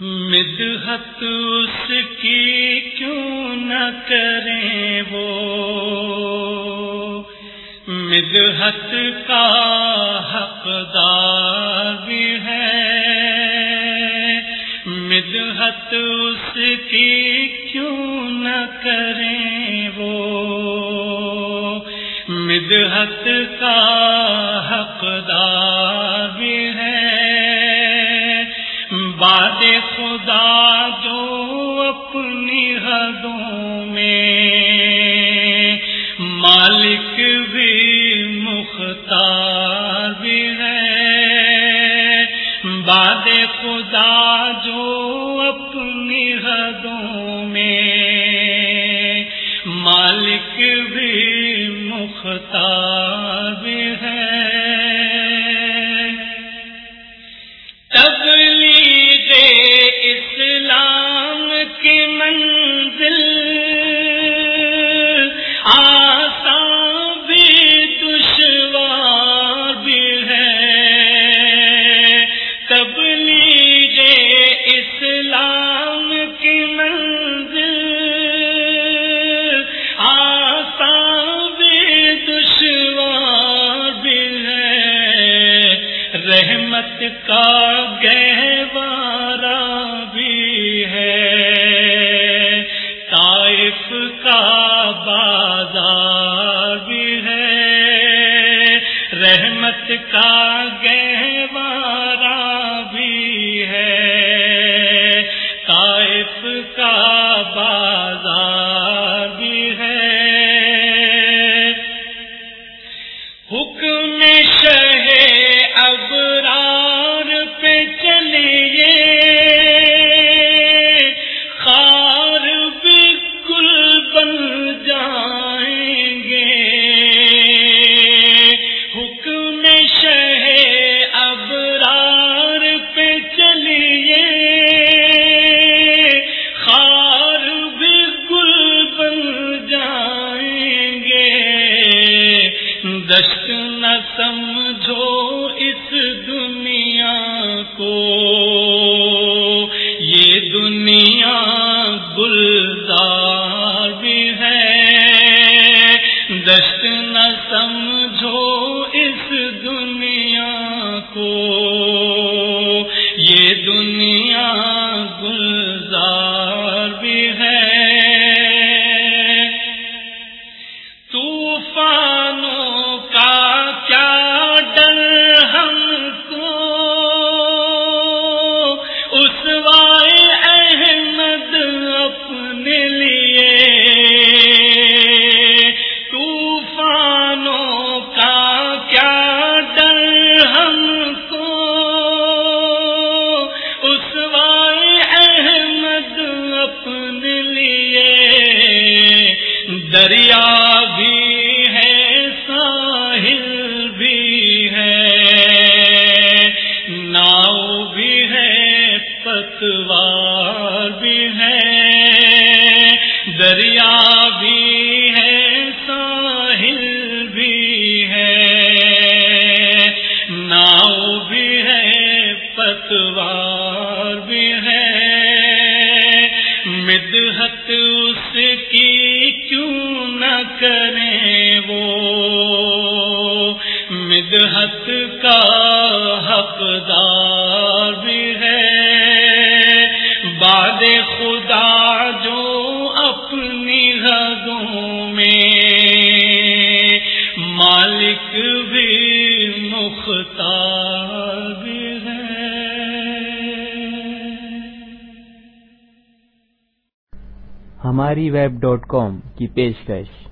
مدحت اس کی کیوں نہ کریں وہ؟ مدحت کا حقدار بھی ہے۔ مدحت اس کی کیوں نہ کریں وہ؟ مدحت کا حقدار بھی ہے۔ باد جو اپنی حدوں میں مالک بھی مختار کا گہوارا بھی ہے۔ طائف کا بازار بھی ہے۔ رحمت کا گہوارا کو یہ دنیا گلزار بھی ہے۔ دست نہ سمجھو اس دنیا کو۔ یہ دنیا گلزار بھی ہے۔ دریا بھی ہے، ساحل بھی ہے، ناؤ بھی ہے پتوار بھی ہے، دریا بھی ہے، ساحل بھی ہے، ناؤ بھی ہے پتوار بھی ہے۔ مدحت اس کی کریں وہ مدحت کا حقدار بھی ہے۔ باد خدا جو اپنی حدوں میں مالک بھی مختار بھی ہے۔ ہماری ویب ڈاٹ کام کی پیشکش۔